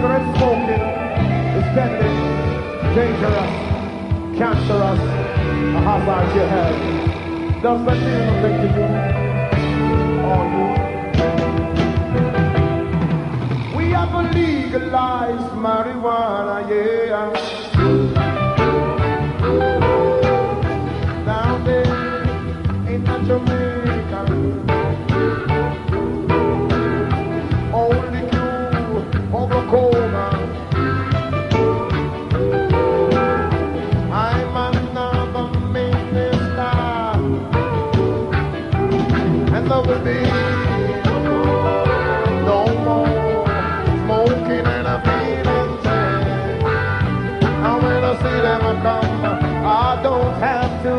that are is deadly, dangerous, cancerous, a hazard to your health. Does that mean nothing to you or you? There will no more smoking and a feeling sad. And when I see them come, I don't have to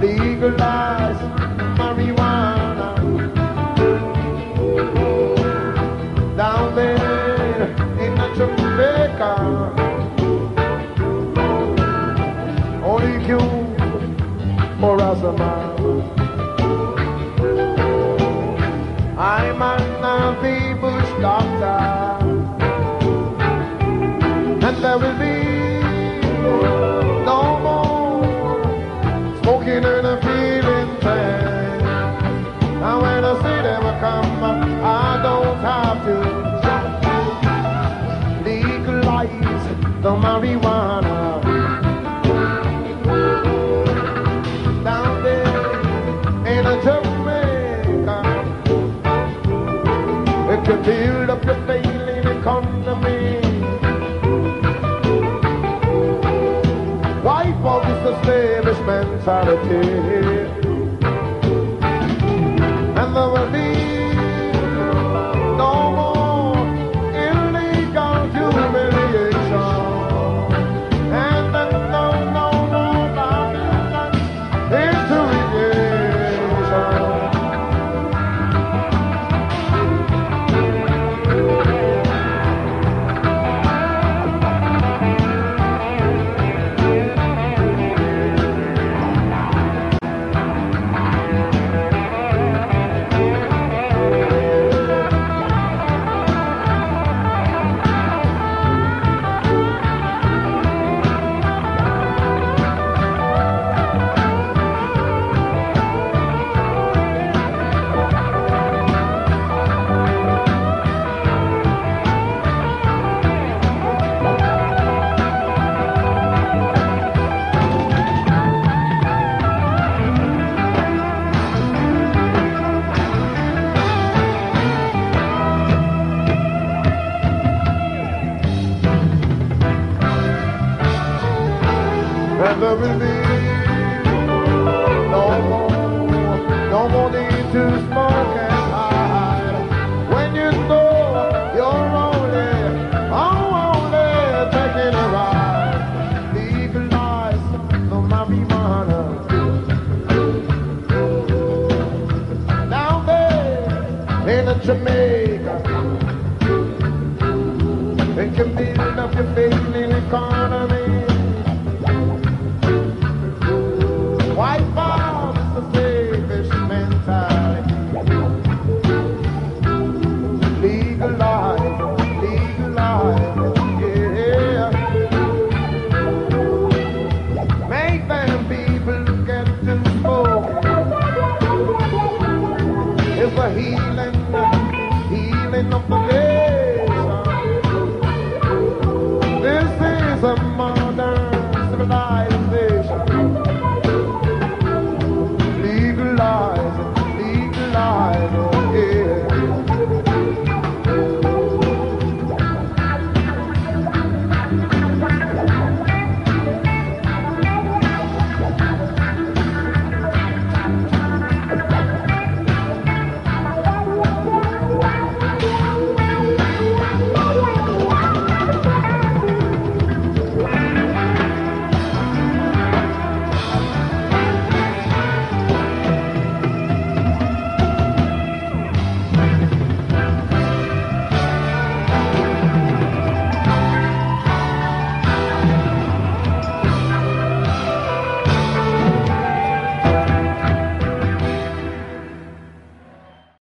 legalize marijuana down there in Jamaica. Only you for Azama. I'm marijuana. Down there in a Jamaica, build up your failing economy. Wipe off this slavish mentality. There will no more, no more need to smoke and hide. When you know you're only, oh, only taking a ride. Legalize the marijuana. Down there in the Jamaica. It can build up your failing economy. It's